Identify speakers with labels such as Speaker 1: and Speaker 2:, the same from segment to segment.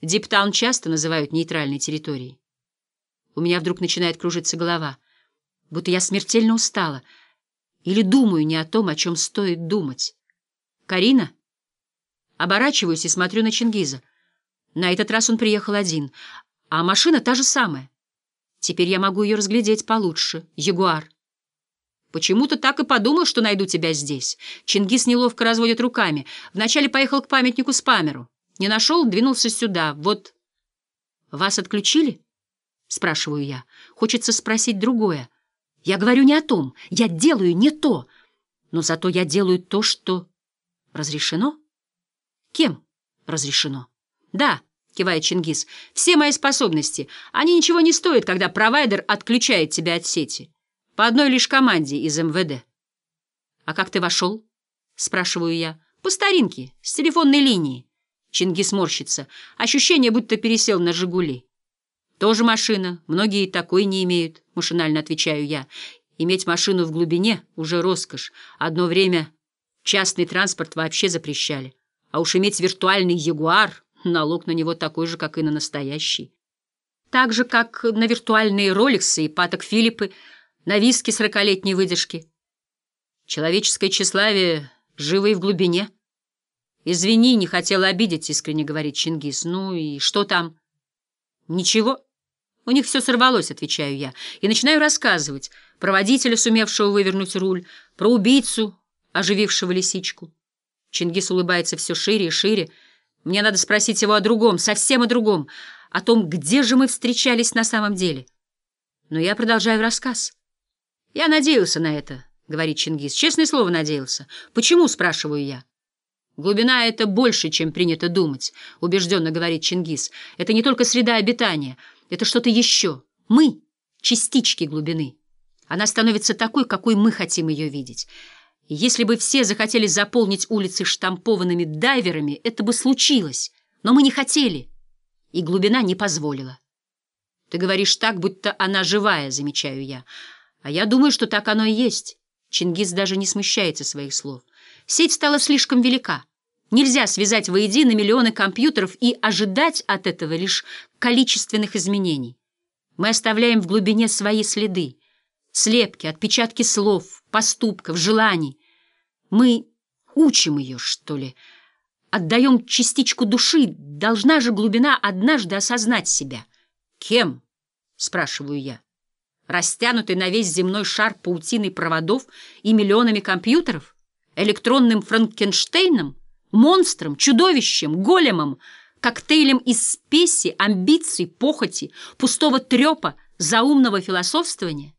Speaker 1: Диптаун часто называют нейтральной территорией. У меня вдруг начинает кружиться голова, будто я смертельно устала или думаю не о том, о чем стоит думать. «Карина?» Оборачиваюсь и смотрю на Чингиза. На этот раз он приехал один, а машина та же самая. Теперь я могу ее разглядеть получше. Ягуар. Почему-то так и подумал, что найду тебя здесь. Чингис неловко разводит руками. Вначале поехал к памятнику Спамеру. Не нашел, двинулся сюда. Вот... Вас отключили? Спрашиваю я. Хочется спросить другое. Я говорю не о том. Я делаю не то. Но зато я делаю то, что разрешено. Кем разрешено? Да, кивает Чингис. Все мои способности. Они ничего не стоят, когда провайдер отключает тебя от сети. По одной лишь команде из МВД. «А как ты вошел?» — спрашиваю я. «По старинке, с телефонной линии». Чингис морщится. Ощущение, будто пересел на «Жигули». «Тоже машина. Многие такой не имеют», — машинально отвечаю я. «Иметь машину в глубине — уже роскошь. Одно время частный транспорт вообще запрещали. А уж иметь виртуальный «Ягуар» — налог на него такой же, как и на настоящий. Так же, как на виртуальные «Роликсы» и «Паток Филиппы» — на виски сорокалетней выдержки. Человеческое тщеславие живо и в глубине. «Извини, не хотела обидеть», — искренне говорит Чингис. «Ну и что там?» «Ничего. У них все сорвалось», — отвечаю я, и начинаю рассказывать про водителя, сумевшего вывернуть руль, про убийцу, оживившего лисичку. Чингис улыбается все шире и шире. Мне надо спросить его о другом, совсем о другом, о том, где же мы встречались на самом деле. Но я продолжаю рассказ. «Я надеялся на это», — говорит Чингис. «Честное слово, надеялся. Почему?» — спрашиваю я. «Глубина — это больше, чем принято думать», — убежденно говорит Чингис. «Это не только среда обитания, это что-то еще. Мы — частички глубины. Она становится такой, какой мы хотим ее видеть. Если бы все захотели заполнить улицы штампованными дайверами, это бы случилось. Но мы не хотели, и глубина не позволила». «Ты говоришь так, будто она живая», — замечаю я. А я думаю, что так оно и есть. Чингис даже не смущается своих слов. Сеть стала слишком велика. Нельзя связать воедино миллионы компьютеров и ожидать от этого лишь количественных изменений. Мы оставляем в глубине свои следы, слепки, отпечатки слов, поступков, желаний. Мы учим ее, что ли, отдаем частичку души, должна же глубина однажды осознать себя. «Кем?» — спрашиваю я растянутый на весь земной шар паутиной проводов и миллионами компьютеров, электронным Франкенштейном, монстром, чудовищем, големом, коктейлем из спеси, амбиций, похоти, пустого трепа, заумного философствования?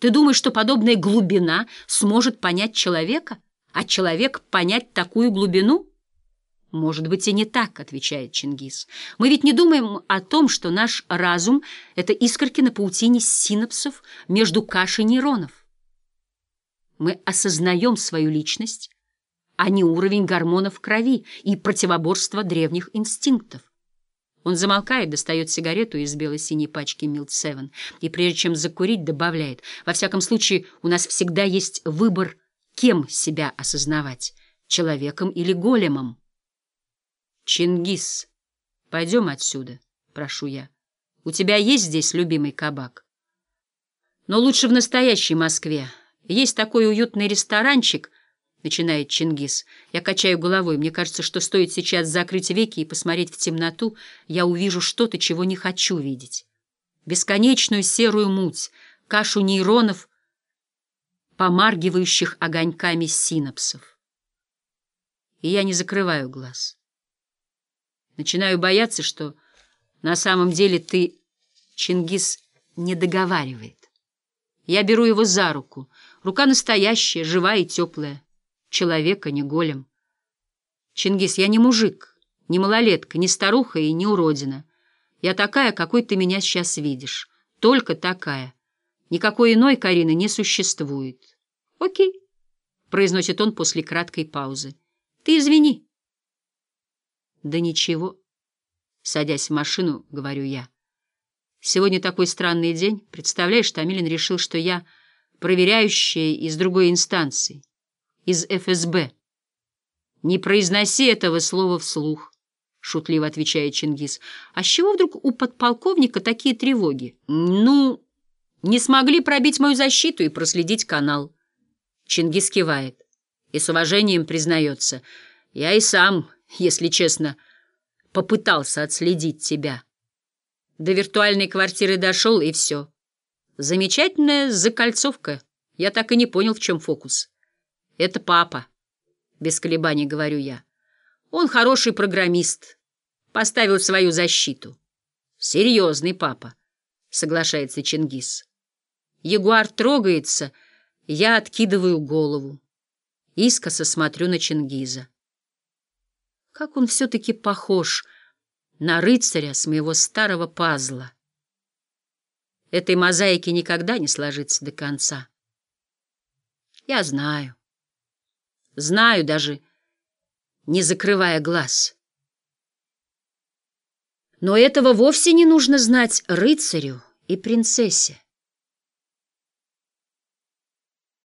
Speaker 1: Ты думаешь, что подобная глубина сможет понять человека, а человек понять такую глубину? «Может быть, и не так», — отвечает Чингис. «Мы ведь не думаем о том, что наш разум — это искорки на паутине синапсов между кашей нейронов. Мы осознаем свою личность, а не уровень гормонов в крови и противоборство древних инстинктов. Он замолкает, достает сигарету из бело-синей пачки Милт Севен и, прежде чем закурить, добавляет, «Во всяком случае, у нас всегда есть выбор, кем себя осознавать, человеком или големом». «Чингис, пойдем отсюда», — прошу я. «У тебя есть здесь любимый кабак?» «Но лучше в настоящей Москве. Есть такой уютный ресторанчик», — начинает Чингис. Я качаю головой. Мне кажется, что стоит сейчас закрыть веки и посмотреть в темноту, я увижу что-то, чего не хочу видеть. Бесконечную серую муть, кашу нейронов, помаргивающих огоньками синапсов. И я не закрываю глаз. Начинаю бояться, что на самом деле ты, Чингис, не договаривает. Я беру его за руку. Рука настоящая, живая и теплая. Человека, не голем. Чингис, я не мужик, не малолетка, не старуха и не уродина. Я такая, какой ты меня сейчас видишь. Только такая. Никакой иной Карины не существует. Окей, произносит он после краткой паузы. Ты извини. Да ничего. Садясь в машину, говорю я. Сегодня такой странный день. Представляешь, Томилин решил, что я проверяющая из другой инстанции, из ФСБ. Не произноси этого слова вслух. шутливо отвечает Чингис. А с чего вдруг у подполковника такие тревоги? Ну, не смогли пробить мою защиту и проследить канал. Чингис кивает и с уважением признается. Я и сам, если честно, попытался отследить тебя. До виртуальной квартиры дошел, и все. Замечательная закольцовка. Я так и не понял, в чем фокус. Это папа. Без колебаний говорю я. Он хороший программист. Поставил свою защиту. Серьезный папа, соглашается Чингис. Ягуар трогается, я откидываю голову. Искоса смотрю на Чингиза. Как он все-таки похож на рыцаря с моего старого пазла. Этой мозаики никогда не сложится до конца. Я знаю. Знаю даже, не закрывая глаз. Но этого вовсе не нужно знать рыцарю и принцессе.